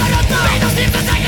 Venus nimmt